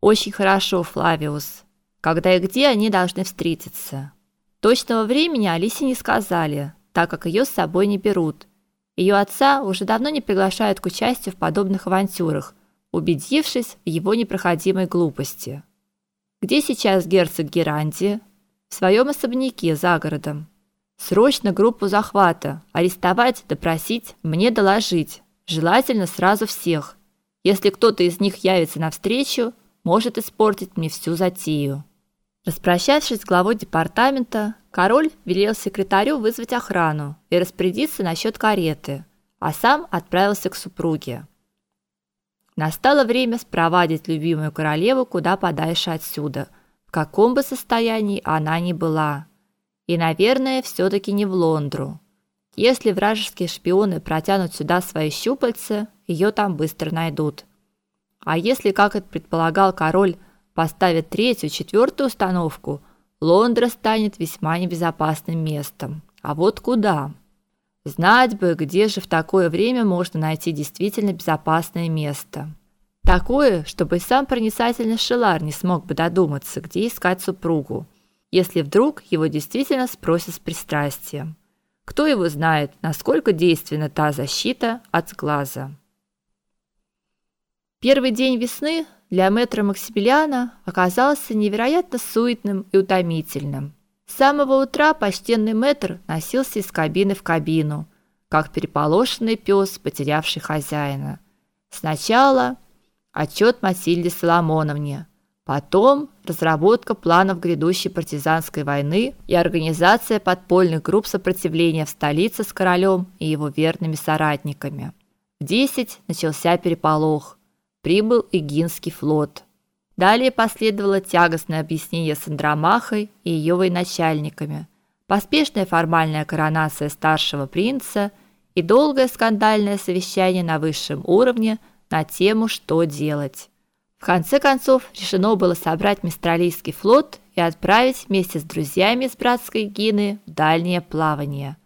Очень хорошо, Флавиус. Когда и где они должны встретиться? Точного времени Алисе не сказали, так как ее с собой не берут. Ее отца уже давно не приглашают к участию в подобных авантюрах, убедившись в его непроходимой глупости. Где сейчас герцог Геранди? В своем особняке за городом. Срочно группу захвата, арестовать, допросить, мне доложить. Желательно сразу всех. Если кто-то из них явится навстречу, может испортить мне всю затею. Распрощавшись с главой департамента, король велел секретарю вызвать охрану и распорядиться насчет кареты, а сам отправился к супруге. Настало время спровадить любимую королеву куда подальше отсюда, в каком бы состоянии она ни была. И, наверное, все таки не в Лондру. Если вражеские шпионы протянут сюда свои щупальца, ее там быстро найдут. А если, как это предполагал король, поставят третью, четвертую установку, Лондра станет весьма небезопасным местом. А вот куда? Знать бы, где же в такое время можно найти действительно безопасное место. Такое, чтобы сам проницательный Шелар не смог бы додуматься, где искать супругу если вдруг его действительно спросят с пристрастием. Кто его знает, насколько действенна та защита от глаза. Первый день весны для мэтра Максимилиана оказался невероятно суетным и утомительным. С самого утра почтенный мэтр носился из кабины в кабину, как переполошенный пес, потерявший хозяина. Сначала отчет Масильде Соломоновне – Потом разработка планов грядущей партизанской войны и организация подпольных групп сопротивления в столице с королем и его верными соратниками. В 10 начался переполох. Прибыл Игинский флот. Далее последовало тягостное объяснение с Андромахой и ее военачальниками, поспешная формальная коронация старшего принца и долгое скандальное совещание на высшем уровне на тему «Что делать?». В конце концов, решено было собрать Мистралийский флот и отправить вместе с друзьями из братской Гины в дальнее плавание.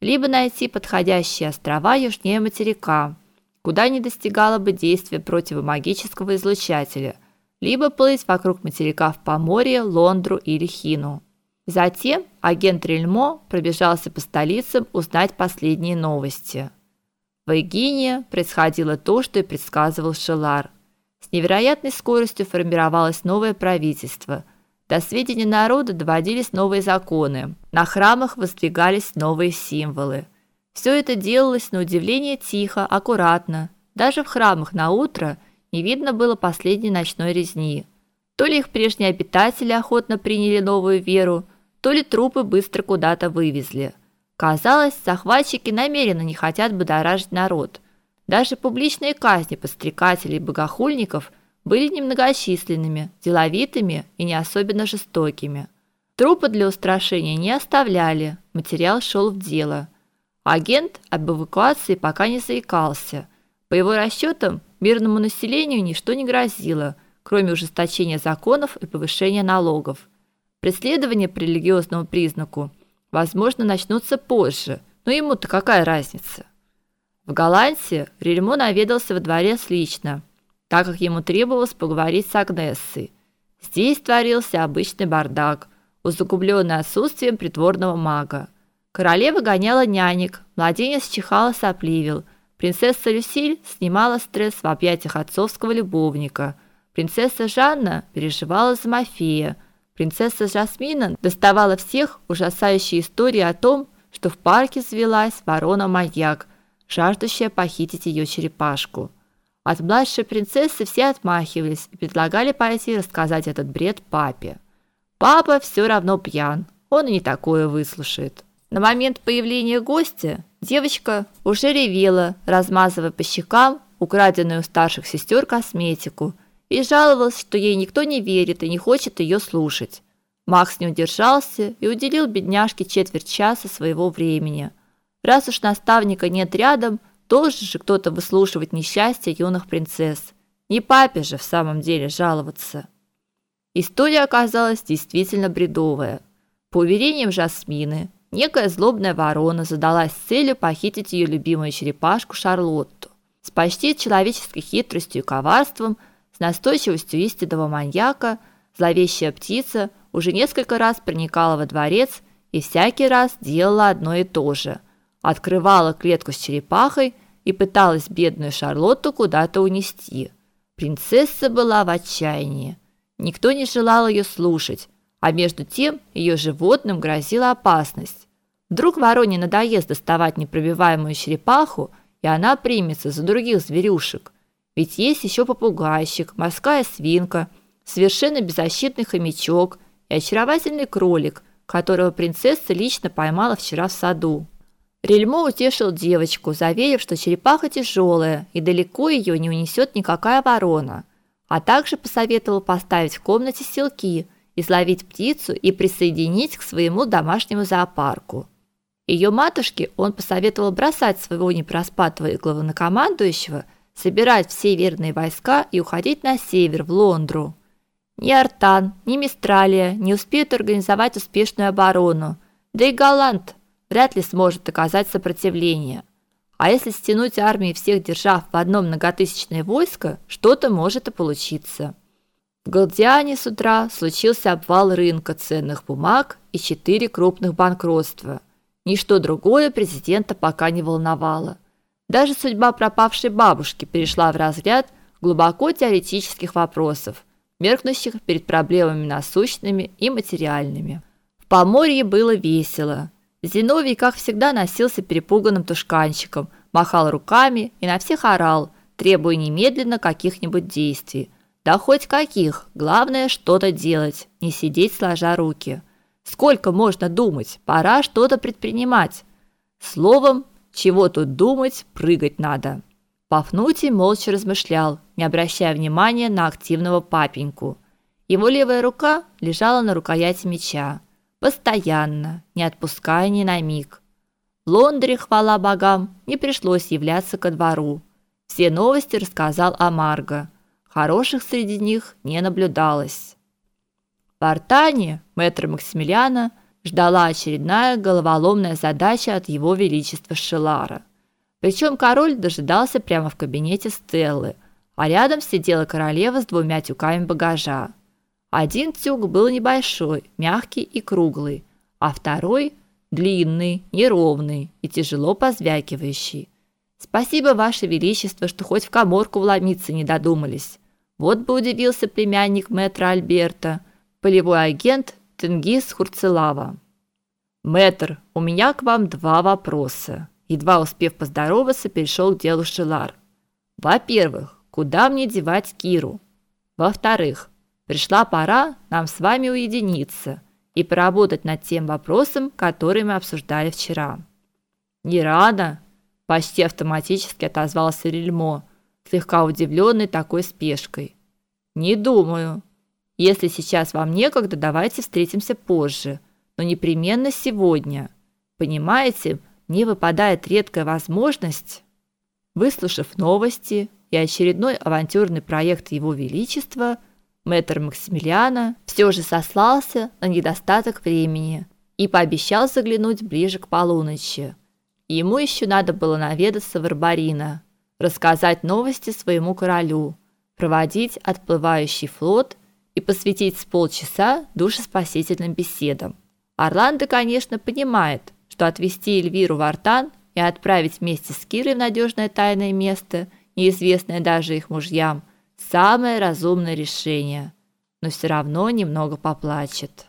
Либо найти подходящие острова южнее материка, куда не достигало бы действия противомагического излучателя, либо плыть вокруг материка в Поморье, Лондру или Хину. Затем агент Рельмо пробежался по столицам узнать последние новости. В Эгине происходило то, что и предсказывал Шелар – с невероятной скоростью формировалось новое правительство. До сведения народа доводились новые законы. На храмах воздвигались новые символы. Все это делалось на удивление тихо, аккуратно. Даже в храмах на утро не видно было последней ночной резни. То ли их прежние обитатели охотно приняли новую веру, то ли трупы быстро куда-то вывезли. Казалось, захватчики намеренно не хотят будоражить народ – даже публичные казни подстрекателей и богохульников были немногочисленными, деловитыми и не особенно жестокими. Трупы для устрашения не оставляли, материал шел в дело. Агент об эвакуации пока не заикался. По его расчетам, мирному населению ничто не грозило, кроме ужесточения законов и повышения налогов. Преследования по религиозному признаку, возможно, начнутся позже, но ему-то какая разница? В Голландии Рельмо наведался во дворец лично, так как ему требовалось поговорить с Агнессой. Здесь творился обычный бардак, усугубленный отсутствием придворного мага. Королева гоняла нянек, младенец чихал и сопливил, принцесса Люсиль снимала стресс в объятиях отцовского любовника, принцесса Жанна переживала за Мафея, принцесса Жасмина доставала всех ужасающие истории о том, что в парке завелась ворона-маньяк – жаждущая похитить ее черепашку. От младшей принцессы все отмахивались и предлагали пойти рассказать этот бред папе. Папа все равно пьян, он и не такое выслушает. На момент появления гостя девочка уже ревела, размазывая по щекам украденную у старших сестер косметику, и жаловалась, что ей никто не верит и не хочет ее слушать. Макс не удержался и уделил бедняжке четверть часа своего времени – Раз уж наставника нет рядом, должен же кто-то выслушивать несчастья юных принцесс. Не папе же в самом деле жаловаться. История оказалась действительно бредовая. По уверениям Жасмины, некая злобная ворона задалась целью похитить ее любимую черепашку Шарлотту. С почти человеческой хитростью и коварством С настойчивостью истинного маньяка зловещая птица уже несколько раз проникала во дворец и всякий раз делала одно и то же. Открывала клетку с черепахой и пыталась бедную Шарлотту куда-то унести. Принцесса была в отчаянии. Никто не желал ее слушать, а между тем ее животным грозила опасность. Вдруг вороне надоест доставать непробиваемую черепаху, и она примется за других зверюшек. Ведь есть еще попугайчик, морская свинка, совершенно беззащитный хомячок и очаровательный кролик, которого принцесса лично поймала вчера в саду. Рельмо утешил девочку, заверив, что черепаха тяжелая и далеко ее не унесет никакая ворона, а также посоветовал поставить в комнате селки, изловить птицу и присоединить к своему домашнему зоопарку. Ее матушке он посоветовал бросать своего непроспатого главнокомандующего, собирать все верные войска и уходить на север, в Лондру. Ни Артан, ни Мистралия не успеют организовать успешную оборону, да и Голланд вряд ли сможет оказать сопротивление. А если стянуть армии всех держав в одно многотысячное войско, что-то может и получиться. В Галдиане с утра случился обвал рынка ценных бумаг и четыре крупных банкротства – Ничто другое президента пока не волновало. Даже судьба пропавшей бабушки перешла в разряд глубоко теоретических вопросов, меркнущих перед проблемами насущными и материальными. В Поморье было весело. Зиновий, как всегда, носился перепуганным тушканчиком, махал руками и на всех орал, требуя немедленно каких-нибудь действий. Да хоть каких, главное что-то делать, не сидеть сложа руки. Сколько можно думать? Пора что-то предпринимать. Словом, чего тут думать, прыгать надо. Пафнутий молча размышлял, не обращая внимания на активного папеньку. Его левая рука лежала на рукояти меча, постоянно, не отпуская ни на миг. В хвала богам, не пришлось являться ко двору. Все новости рассказал о Марго. Хороших среди них не наблюдалось. В Артане мэтра Максимилиана ждала очередная головоломная задача от его величества Шелара. Причем король дожидался прямо в кабинете Стеллы, а рядом сидела королева с двумя тюками багажа. Один тюк был небольшой, мягкий и круглый, а второй длинный, неровный и тяжело позвякивающий. Спасибо, ваше величество, что хоть в каморку вломиться не додумались. Вот бы удивился племянник мэтра Альберта, полевой агент Тенгиз Хурцелава. Мэтр, у меня к вам два вопроса. Едва успев поздороваться, перешел к делу Шилар. Во-первых, куда мне девать Киру? Во-вторых, пришла пора нам с вами уединиться и поработать над тем вопросом, который мы обсуждали вчера. Не рано, почти автоматически отозвался Рельмо, слегка удивленный такой спешкой. Не думаю, если сейчас вам некогда, давайте встретимся позже, но непременно сегодня. Понимаете, мне выпадает редкая возможность, выслушав новости и очередной авантюрный проект его величества, мэтр Максимилиана все же сослался на недостаток времени и пообещал заглянуть ближе к полуночи. Ему еще надо было наведаться в Арбарина, рассказать новости своему королю, проводить отплывающий флот и посвятить с полчаса душеспасительным беседам. Орландо, конечно, понимает, что отвезти Эльвиру в Артан и отправить вместе с Кирой в надежное тайное место, неизвестное даже их мужьям, самое разумное решение, но все равно немного поплачет.